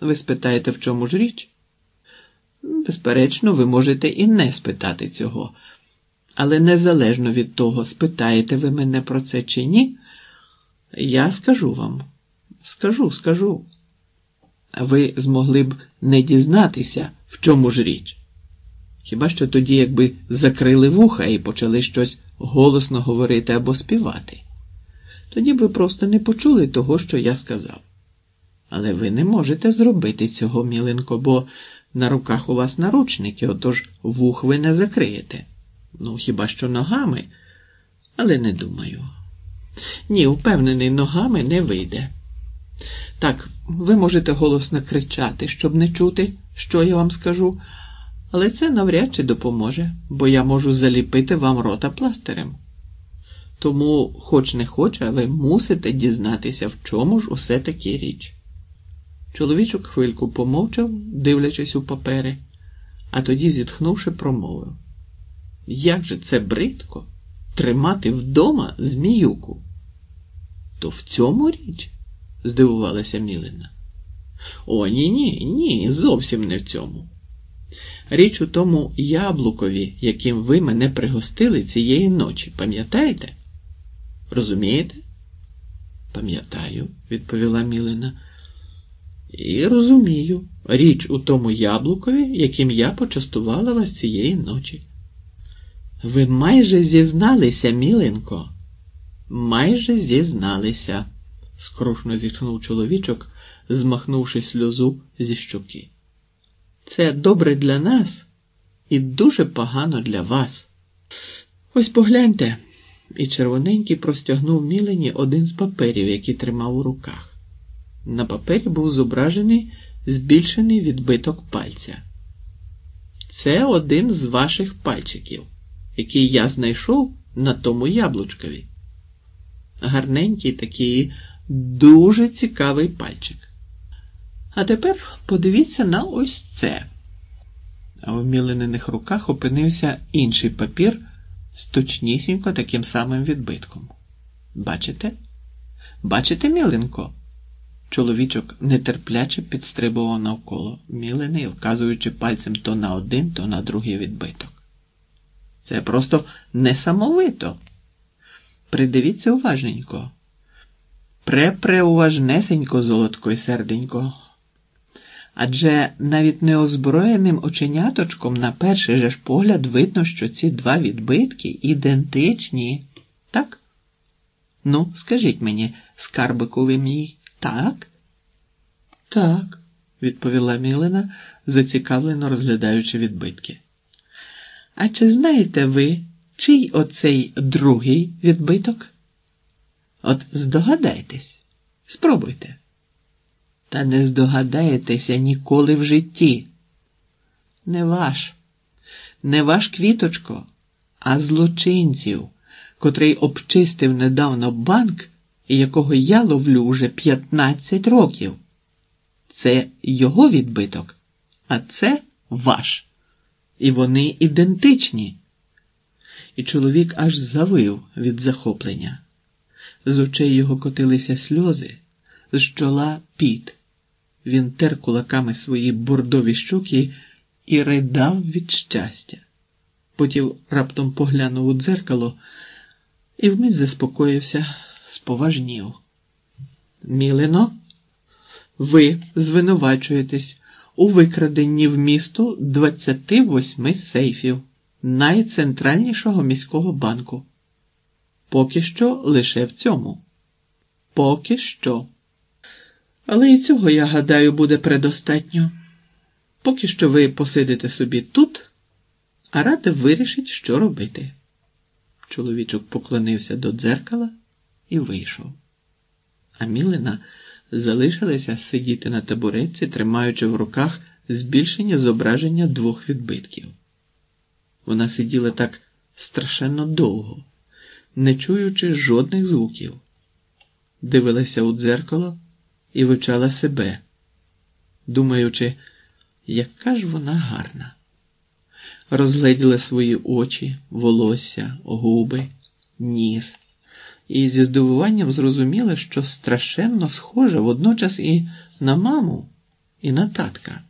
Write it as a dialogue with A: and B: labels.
A: Ви спитаєте, в чому ж річ? Безперечно, ви можете і не спитати цього. Але незалежно від того, спитаєте ви мене про це чи ні, я скажу вам. Скажу, скажу. Ви змогли б не дізнатися, в чому ж річ. Хіба що тоді, якби закрили вуха і почали щось голосно говорити або співати, тоді б ви просто не почули того, що я сказав. Але ви не можете зробити цього, міленко, бо на руках у вас наручники, отож вух ви не закриєте. Ну, хіба що ногами, але не думаю. Ні, впевнений, ногами не вийде. Так, ви можете голосно кричати, щоб не чути, що я вам скажу, але це навряд чи допоможе, бо я можу заліпити вам рота пластирем. Тому, хоч не хоч, а ви мусите дізнатися, в чому ж усе таки річ. Чоловічок хвильку помовчав, дивлячись у папери, а тоді, зітхнувши, промовив. Як же це бридко тримати вдома зміюку? То в цьому річ? здивувалася Мілина. О, ні, ні, ні, зовсім не в цьому. Річ у тому яблукові, яким ви мене пригостили цієї ночі, пам'ятаєте? Розумієте? Пам'ятаю, відповіла Мілина. І розумію, річ у тому яблукові, яким я почастувала вас цієї ночі. Ви майже зізналися, міленко, майже зізналися, скрушно зітхнув чоловічок, змахнувши сльозу зі щоки. Це добре для нас і дуже погано для вас. Ось погляньте, і червоненький простягнув мілені один з паперів, який тримав у руках. На папері був зображений збільшений відбиток пальця. Це один з ваших пальчиків, який я знайшов на тому яблучкові. Гарненький такий дуже цікавий пальчик. А тепер подивіться на ось це. А в мілених руках опинився інший папір з точнісінько таким самим відбитком. Бачите? Бачите, міленко? Чоловічок нетерпляче підстрибував навколо, мілений, вказуючи пальцем то на один, то на другий відбиток. Це просто несамовито. Придивіться уважненько. Препреуважнесенько, золотко й серденько. Адже навіть неозброєним оченяточком на перший же ж погляд видно, що ці два відбитки ідентичні. Так? Ну, скажіть мені, скарбику ви мій, так? Так, відповіла Мілина, зацікавлено розглядаючи відбитки. А чи знаєте ви, чий оцей другий відбиток? От здогадайтесь, спробуйте. Та не здогадаєтеся ніколи в житті. Не ваш, не ваш квіточко, а злочинців, котрий обчистив недавно банк і якого я ловлю уже 15 років. Це його відбиток, а це ваш. І вони ідентичні. І чоловік аж завив від захоплення. З очей його котилися сльози, з чола піт. Він тер кулаками свої бордові щуки і ридав від щастя. Потім раптом поглянув у дзеркало і вмить заспокоївся, споважнів. Мілино, ви звинувачуєтесь у викраденні в місту 28 сейфів найцентральнішого міського банку. Поки що лише в цьому. Поки що. Але і цього, я гадаю, буде предостатньо. Поки що ви посидите собі тут, а рада вирішить, що робити. Чоловічок поклонився до дзеркала і вийшов. А Мілина залишилася сидіти на табуретці, тримаючи в руках збільшення зображення двох відбитків. Вона сиділа так страшенно довго, не чуючи жодних звуків, дивилася у дзеркало і вивчала себе, думаючи, яка ж вона гарна. Розгледіла свої очі, волосся, губи, ніс, і зі здивуванням зрозуміла, що страшенно схожа водночас і на маму. і на татка.